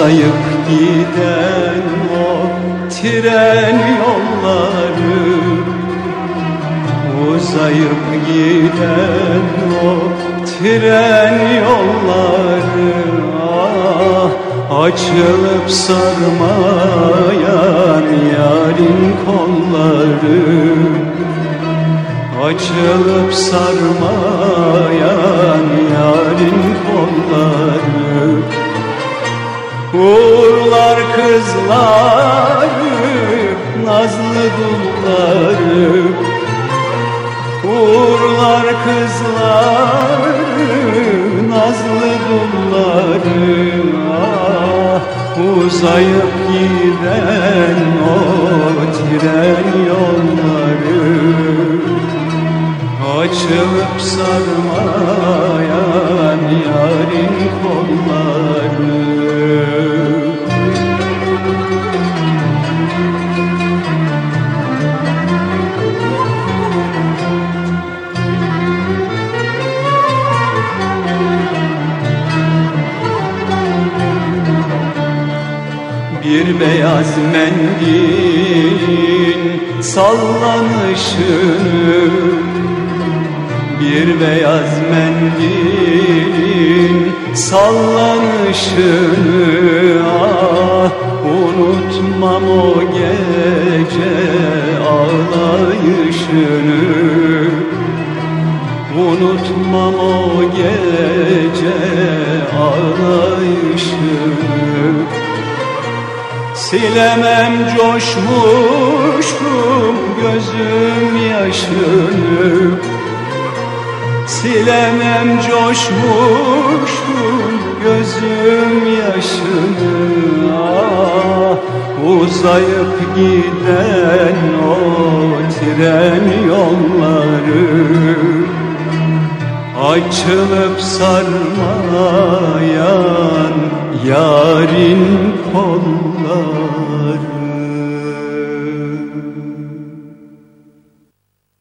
Uzayıp giden o tren yolları Uzayıp giden o tren yolları ah, Açılıp sarmayan yarın kolları Açılıp sarmayan yarın kolları Uğurlar kızları, nazlı dulları Uğurlar kızları, nazlı dulları ah, Uzayıp giden o tren yolları Açılıp sarmayan Bir beyaz mendilin sallanışını Bir beyaz mendilin sallanışını ah, Unutmam o gece ağlayışını. Unutmam o gece ağlayışını Silemem coşmuşum gözüm yaşını. Silemem coşmuşum gözüm yaşını. Ah, Uzayıp giden o tren yolları. Açılıp sarmayan yarın kolları